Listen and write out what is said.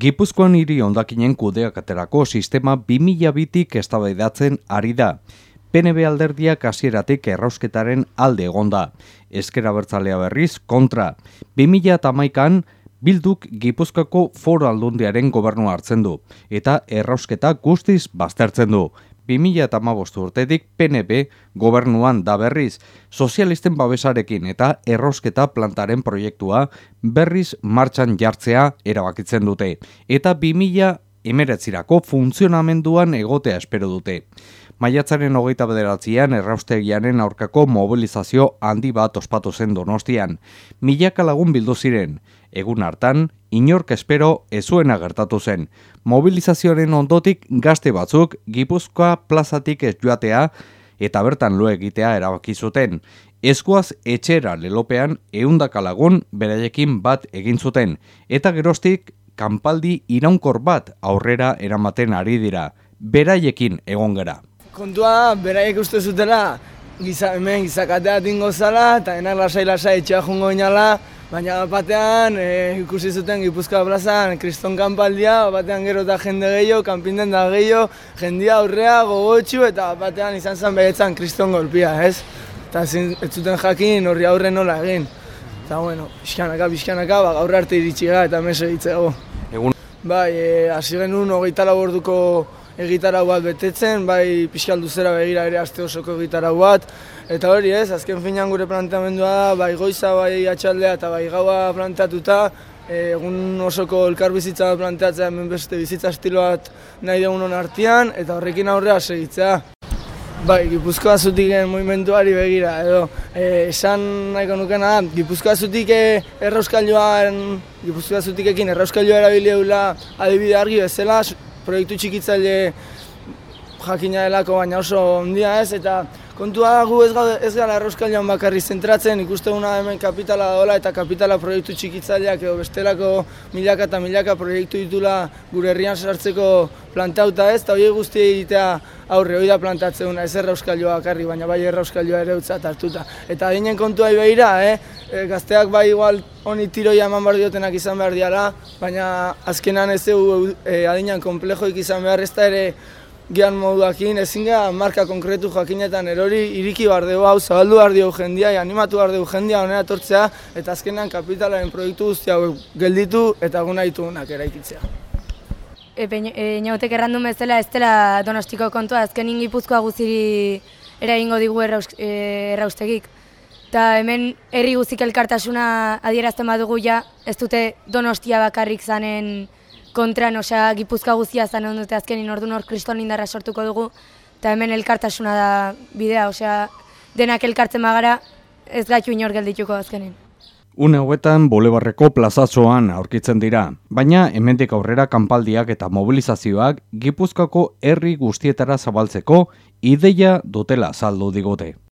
Gipuzkoan hiri ondakinen kudeakaterako sistema 2002tik eztabaidatzen ari da. PNB alderdiak hasieratik errausketaren alde egonda. Ezkera bertzalea berriz kontra. 2008an Bilduk Gipuzkoako foro aldundiaren gobernu hartzen du eta errausketa guztiz baztertzen du. 2008 urtetik PNB gobernuan da berriz, sozialisten babesarekin eta errosketa plantaren proiektua berriz martxan jartzea erabakitzen dute. Eta 2000 emeretzirako funtzionamenduan egotea espero dute. Maiatzaren hogeita bederatzean erraustegiaren aurkako mobilizazio handi bat ospatu zen donostian. Milaka lagun bildu ziren. Egun hartan, inork espero ezuena gertatu zen. Mobilizazioaren ondotik gazte batzuk Gipuzkoa plazatik ez joatea eta bertan lo egitea erabaki zuten. Eskuaz etxera lelopean eundaka lagun beraiekin bat egin zuten eta gerostik kanpaldi iraunkor bat aurrera eramaten ari dira. Beraiekin egon gara. Kontua, beraiek uste zutela, giza, hemen gizakatea dingo zala, eta enak lasai-lasai etxea jungo inala, baina batean e, ikusi zuten Gipuzkoa plazan kriston kanpaldia, batean gero eta jende gehiago, kanpinden da gehiago, jendia aurrea, gogotxu, eta batean izan zen behetzan kriston golpia, ez? Eta ez zuten jakin horri aurre nola egin. Eta bueno, pixkanaka, pixkanaka, ba, gaur arte iritsi gara eta meso ditzego. Egun? Bai, e, hasi genuen hogeita laborduko egitarau bat betetzen, bai pixkaldu zera begira ere aste osoko egitarau bat. Eta hori ez, azken finean gure planteamendua bai goiza, bai atxaldea eta bai gaua planteatuta, egun osoko elkar bizitza planteatzea hemen beste bizitza estilo bat nahi dugun artean eta horrekin aurrea segitzea. Bai, Gipuzkoa zutiken movimentuari begira, edo, e, esan nahiko nukena da, Gipuzkoa zutik errauskailuan, Gipuzkoa zutikekin errauskailua erabili adibide argi bezala, proiektu txikitzaile jakina delako baina oso ondia ez, eta kontua gu ez, ez gara erroskailan bakarri zentratzen, ikuste guna hemen kapitala daola eta kapitala proiektu txikitzaileak edo bestelako milaka eta milaka proiektu ditula gure herrian sartzeko plantauta ez, eta hori guzti egitea aurre hori da plantatzen duna, ez errauskailua bakarri, baina bai errauskailua ere utzat hartuta. Eta adinen kontua ibeira, eh? E, gazteak bai igual honi tiroia eman behar diotenak izan behar diala, baina azkenan ez dugu e, adinan komplejoik izan behar ez da ere gian moduakin, ezin gara marka konkretu jakinetan erori iriki behar dugu hau, zabaldu behar dugu jendia, animatu behar dugu jendia honera tortzea, eta azkenan kapitalaren proiektu guzti hau gelditu eta guna ditugunak eraikitzea. E, e, Inautek errandu bezala ez dela donostiko kontua, azken ingipuzkoa guziri eraingo digu e, erraustegik. Eta hemen herri guzik elkartasuna adierazten badugu ja, ez dute donostia bakarrik zanen kontran, osea, gipuzka guzia zan hon dute azkenin ordu nor kriston indarra sortuko dugu, eta hemen elkartasuna da bidea, osea, denak elkartzen magara, ez gaitu inor geldituko azkenin. Une hauetan Bolebarreko plazatzoan aurkitzen dira, baina hemendik aurrera kanpaldiak eta mobilizazioak Gipuzkoako herri guztietara zabaltzeko ideia dutela saldu digote.